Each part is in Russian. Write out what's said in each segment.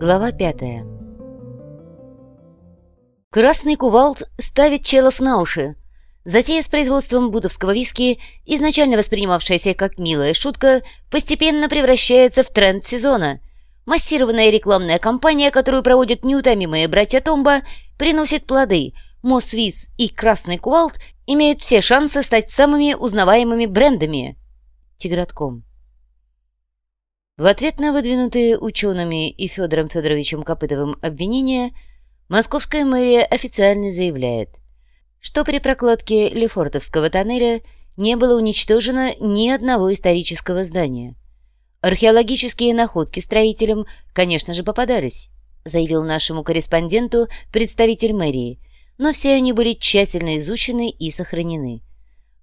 Глава пятая Красный кувалд ставит челов на уши. Затея с производством будовского виски, изначально воспринимавшаяся как милая шутка, постепенно превращается в тренд сезона. Массированная рекламная кампания, которую проводят неутомимые братья Томба, приносит плоды. Мосвиз и Красный кувалд имеют все шансы стать самыми узнаваемыми брендами. Тигратком. В ответ на выдвинутые учеными и Федором Федоровичем Копытовым обвинения, московская мэрия официально заявляет, что при прокладке Лефортовского тоннеля не было уничтожено ни одного исторического здания. Археологические находки строителям, конечно же, попадались, заявил нашему корреспонденту представитель мэрии, но все они были тщательно изучены и сохранены.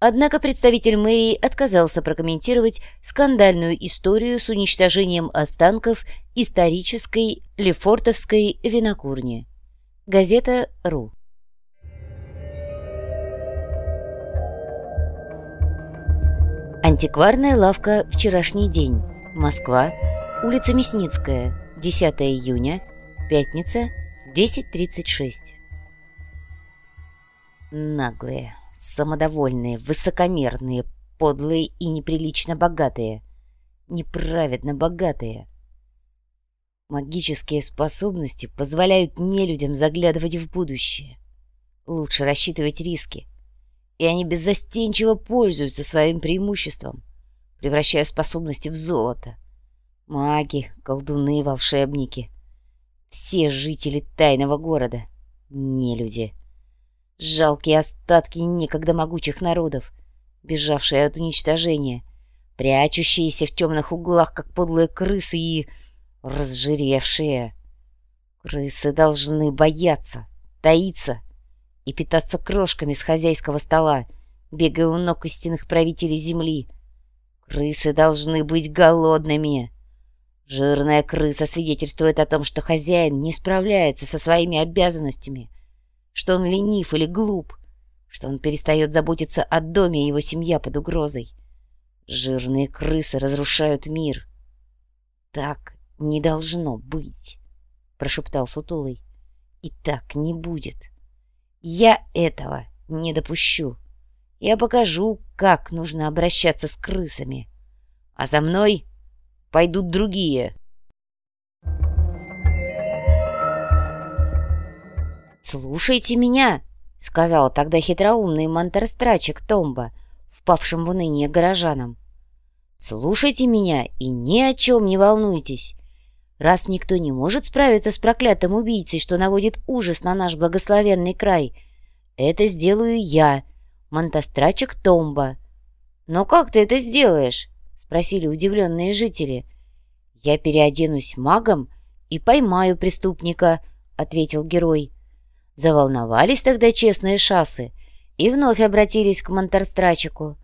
Однако представитель мэрии отказался прокомментировать скандальную историю с уничтожением останков исторической Лефортовской винокурни. Газета «Ру». Антикварная лавка «Вчерашний день». Москва. Улица Мясницкая. 10 июня. Пятница. 10.36. Наглые самодовольные, высокомерные, подлые и неприлично богатые. Неправедно богатые. Магические способности позволяют нелюдям заглядывать в будущее. Лучше рассчитывать риски. И они беззастенчиво пользуются своим преимуществом, превращая способности в золото. Маги, колдуны, волшебники. Все жители тайного города. Нелюди. Жалкие остатки некогда могучих народов, бежавшие от уничтожения, прячущиеся в темных углах, как подлые крысы и разжиревшие. Крысы должны бояться, таиться и питаться крошками с хозяйского стола, бегая у ног истинных правителей земли. Крысы должны быть голодными. Жирная крыса свидетельствует о том, что хозяин не справляется со своими обязанностями — что он ленив или глуп, что он перестает заботиться о доме и его семья под угрозой. Жирные крысы разрушают мир. Так не должно быть, прошептал Сутулый. И так не будет. Я этого не допущу. Я покажу, как нужно обращаться с крысами. А за мной пойдут другие. «Слушайте меня!» — сказал тогда хитроумный монтерстрачек Томба, впавшим в уныние горожанам. «Слушайте меня и ни о чем не волнуйтесь. Раз никто не может справиться с проклятым убийцей, что наводит ужас на наш благословенный край, это сделаю я, монтастрачек Томба». «Но как ты это сделаешь?» — спросили удивленные жители. «Я переоденусь магом и поймаю преступника», — ответил герой. Заволновались тогда честные шассы и вновь обратились к Монтерстрачику.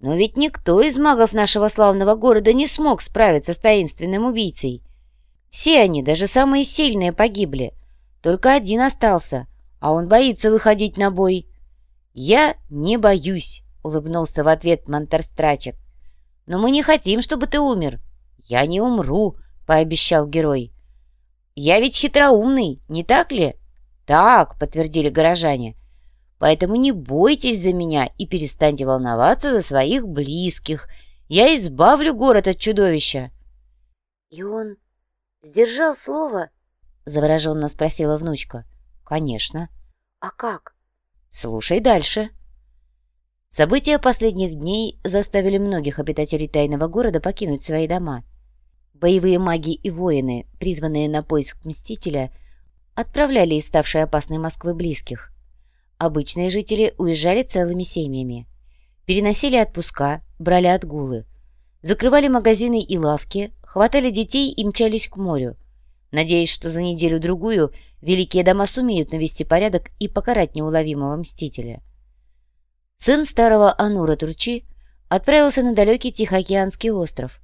Но ведь никто из магов нашего славного города не смог справиться с таинственным убийцей. Все они, даже самые сильные, погибли. Только один остался, а он боится выходить на бой. «Я не боюсь», — улыбнулся в ответ Монтерстрачек. «Но мы не хотим, чтобы ты умер». «Я не умру», — пообещал герой. «Я ведь хитроумный, не так ли?» «Так», — подтвердили горожане. «Поэтому не бойтесь за меня и перестаньте волноваться за своих близких. Я избавлю город от чудовища». «И он сдержал слово?» — завороженно спросила внучка. «Конечно». «А как?» «Слушай дальше». События последних дней заставили многих обитателей тайного города покинуть свои дома. Боевые маги и воины, призванные на поиск Мстителя, отправляли из ставшей опасной Москвы близких. Обычные жители уезжали целыми семьями. Переносили отпуска, брали отгулы. Закрывали магазины и лавки, хватали детей и мчались к морю, надеясь, что за неделю-другую великие дома сумеют навести порядок и покарать неуловимого мстителя. Сын старого Анура Турчи отправился на далекий Тихоокеанский остров,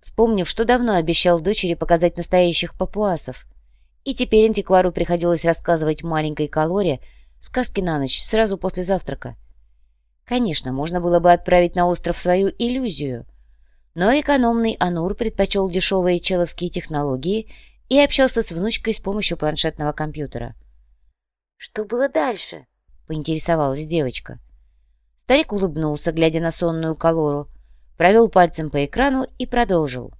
вспомнив, что давно обещал дочери показать настоящих папуасов, и теперь антиквару приходилось рассказывать маленькой Калоре сказки на ночь сразу после завтрака. Конечно, можно было бы отправить на остров свою иллюзию, но экономный Анур предпочел дешевые человские технологии и общался с внучкой с помощью планшетного компьютера. «Что было дальше?» — поинтересовалась девочка. Старик улыбнулся, глядя на сонную колору, провел пальцем по экрану и продолжил.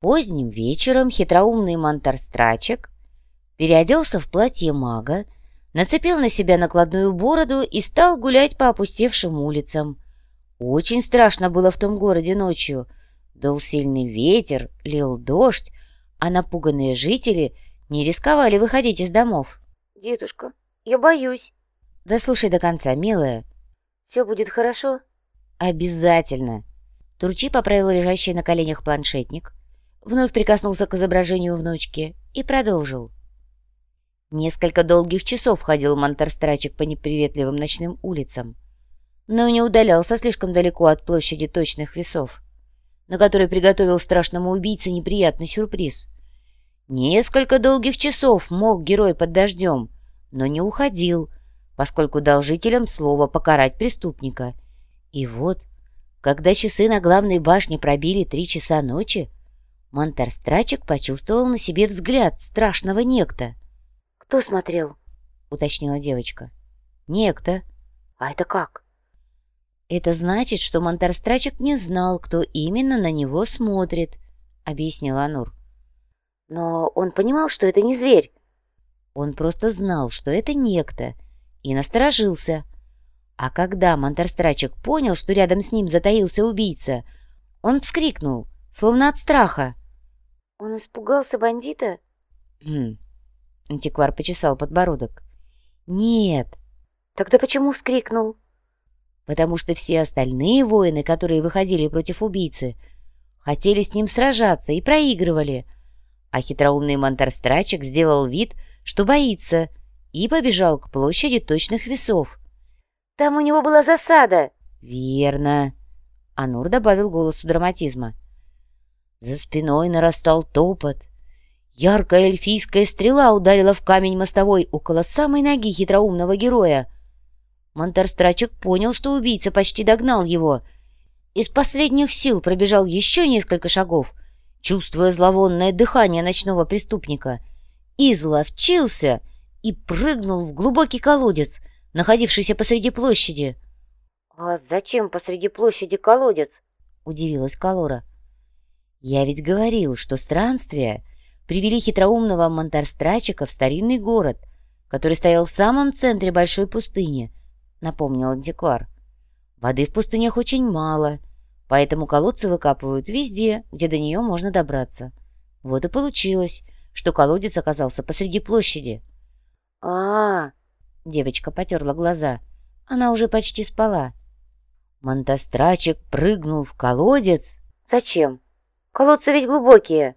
Поздним вечером хитроумный Монтарстрачек переоделся в платье мага, нацепил на себя накладную бороду и стал гулять по опустевшим улицам. Очень страшно было в том городе ночью. Дул сильный ветер, лил дождь, а напуганные жители не рисковали выходить из домов. «Дедушка, я боюсь». «Да слушай до конца, милая». «Все будет хорошо?» «Обязательно». Турчи поправил лежащий на коленях планшетник, вновь прикоснулся к изображению внучки и продолжил. Несколько долгих часов ходил Монтерстрачек по неприветливым ночным улицам, но не удалялся слишком далеко от площади точных весов, на которой приготовил страшному убийце неприятный сюрприз. Несколько долгих часов мог герой под дождем, но не уходил, поскольку дал жителям слово покарать преступника. И вот, когда часы на главной башне пробили три часа ночи, Монтерстрачек почувствовал на себе взгляд страшного некто — «Кто смотрел?» — уточнила девочка. «Некто». «А это как?» «Это значит, что Монтарстрачек не знал, кто именно на него смотрит», — объяснила Анур. «Но он понимал, что это не зверь». Он просто знал, что это некто, и насторожился. А когда Монтарстрачек понял, что рядом с ним затаился убийца, он вскрикнул, словно от страха. «Он испугался бандита?» «Хм, Антиквар почесал подбородок. «Нет». «Тогда почему вскрикнул?» «Потому что все остальные воины, которые выходили против убийцы, хотели с ним сражаться и проигрывали. А хитроумный Монтарстрачек сделал вид, что боится, и побежал к площади точных весов. «Там у него была засада!» «Верно!» Анур добавил голосу драматизма. За спиной нарастал топот. Яркая эльфийская стрела ударила в камень мостовой около самой ноги хитроумного героя. Монтерстрачек понял, что убийца почти догнал его. Из последних сил пробежал еще несколько шагов, чувствуя зловонное дыхание ночного преступника, изловчился и прыгнул в глубокий колодец, находившийся посреди площади. «А зачем посреди площади колодец?» — удивилась Калора. «Я ведь говорил, что странствие привели хитроумного Монтарстрачика в старинный город, который стоял в самом центре большой пустыни, напомнил антиквар. Воды в пустынях очень мало, поэтому колодцы выкапывают везде, где до нее можно добраться. Вот и получилось, что колодец оказался посреди площади. а, -а, -а Девочка потерла глаза. Она уже почти спала. Монтастрачик прыгнул в колодец. «Зачем? Колодцы ведь глубокие!»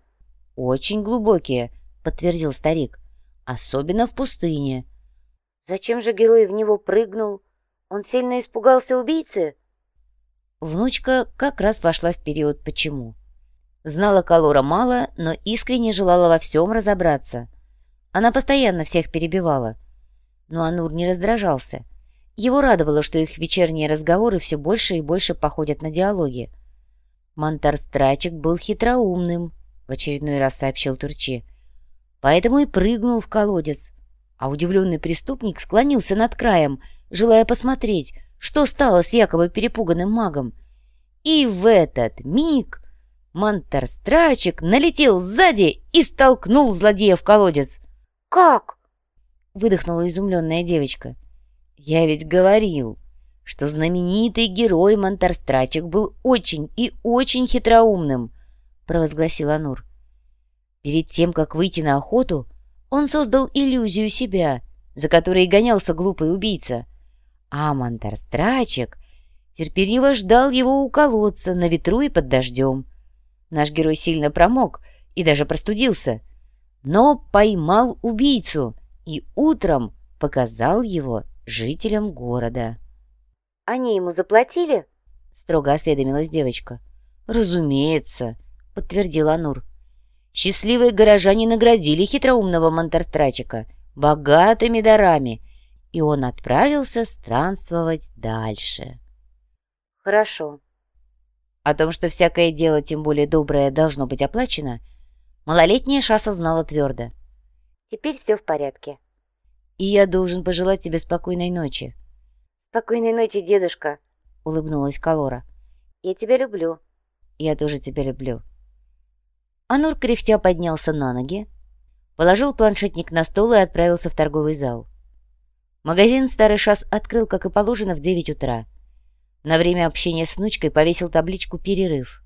«Очень глубокие», — подтвердил старик. «Особенно в пустыне». «Зачем же герой в него прыгнул? Он сильно испугался убийцы?» Внучка как раз вошла в период «почему». Знала Калора мало, но искренне желала во всем разобраться. Она постоянно всех перебивала. Но Анур не раздражался. Его радовало, что их вечерние разговоры все больше и больше походят на диалоги. Монтарстрачек был хитроумным, — в очередной раз сообщил Турчи. Поэтому и прыгнул в колодец. А удивленный преступник склонился над краем, желая посмотреть, что стало с якобы перепуганным магом. И в этот миг Монтерстрачек налетел сзади и столкнул злодея в колодец. «Как?» — выдохнула изумленная девочка. «Я ведь говорил, что знаменитый герой Монтерстрачек был очень и очень хитроумным». — провозгласил Анур. Перед тем, как выйти на охоту, он создал иллюзию себя, за которой гонялся глупый убийца. А Монтарстрачек терпеливо ждал его у колодца на ветру и под дождем. Наш герой сильно промок и даже простудился, но поймал убийцу и утром показал его жителям города. «Они ему заплатили?» — строго осведомилась девочка. «Разумеется», — подтвердил Анур. «Счастливые горожане наградили хитроумного Монтартрачика богатыми дарами и он отправился странствовать дальше. «Хорошо». О том, что всякое дело, тем более доброе, должно быть оплачено, малолетняя Шаса знала твердо. «Теперь все в порядке». «И я должен пожелать тебе спокойной ночи». «Спокойной ночи, дедушка», — улыбнулась Калора. «Я тебя люблю». «Я тоже тебя люблю». Анур кряхтя поднялся на ноги, положил планшетник на стол и отправился в торговый зал. Магазин «Старый шас» открыл, как и положено, в 9 утра. На время общения с внучкой повесил табличку «Перерыв».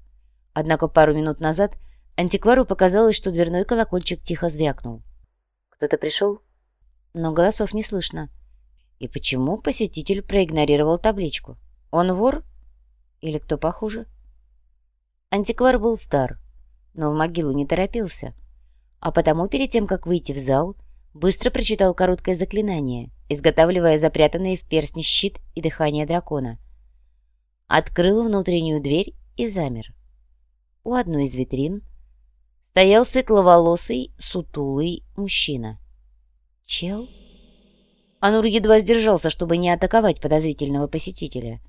Однако пару минут назад антиквару показалось, что дверной колокольчик тихо звякнул. «Кто-то пришел?» Но голосов не слышно. И почему посетитель проигнорировал табличку? Он вор? Или кто похуже? Антиквар был стар, но в могилу не торопился. А потому перед тем, как выйти в зал, быстро прочитал короткое заклинание, изготавливая запрятанные в перстне щит и дыхание дракона. Открыл внутреннюю дверь и замер. У одной из витрин стоял светловолосый, сутулый мужчина. «Чел?» Анур едва сдержался, чтобы не атаковать подозрительного посетителя.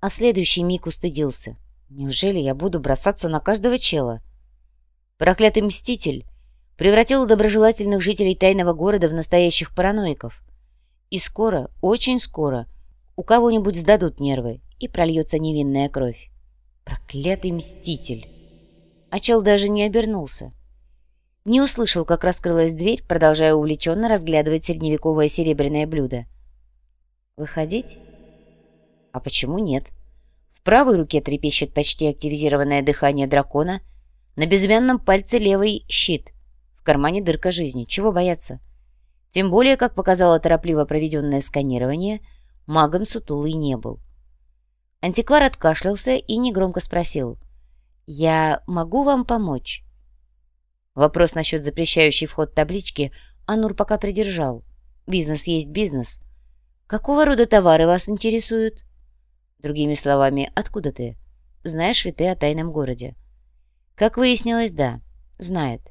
А в следующий миг устыдился. «Неужели я буду бросаться на каждого чела?» Проклятый мститель превратил доброжелательных жителей тайного города в настоящих параноиков. И скоро, очень скоро, у кого-нибудь сдадут нервы, и прольется невинная кровь. Проклятый мститель! А чел даже не обернулся. Не услышал, как раскрылась дверь, продолжая увлеченно разглядывать средневековое серебряное блюдо. «Выходить? А почему нет?» В правой руке трепещет почти активизированное дыхание дракона, на безымянном пальце левый щит — кармане дырка жизни. Чего бояться? Тем более, как показало торопливо проведенное сканирование, магом сутулый не был. Антиквар откашлялся и негромко спросил. «Я могу вам помочь?» Вопрос насчет запрещающей вход таблички Анур пока придержал. Бизнес есть бизнес. Какого рода товары вас интересуют? Другими словами, откуда ты? Знаешь ли ты о тайном городе? Как выяснилось, да, знает.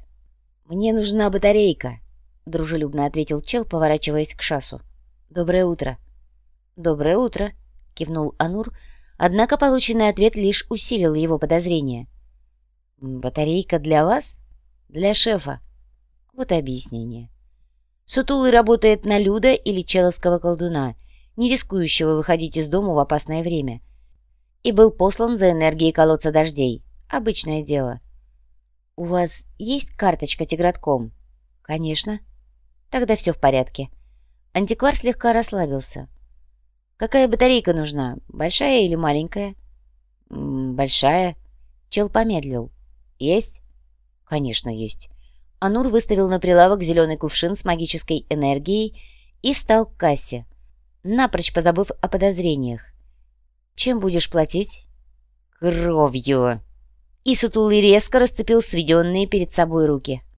«Мне нужна батарейка», — дружелюбно ответил чел, поворачиваясь к шасу. «Доброе утро». «Доброе утро», — кивнул Анур, однако полученный ответ лишь усилил его подозрения. «Батарейка для вас? Для шефа?» Вот объяснение. Сутулый работает на Люда или человского колдуна, не рискующего выходить из дома в опасное время, и был послан за энергией колодца дождей. Обычное дело — «У вас есть карточка Тигратком?» «Конечно». «Тогда все в порядке». Антиквар слегка расслабился. «Какая батарейка нужна? Большая или маленькая?» «Большая». Чел помедлил. «Есть?» «Конечно, есть». Анур выставил на прилавок зеленый кувшин с магической энергией и встал к кассе, напрочь позабыв о подозрениях. «Чем будешь платить?» «Кровью!» и сутулый резко расцепил сведенные перед собой руки.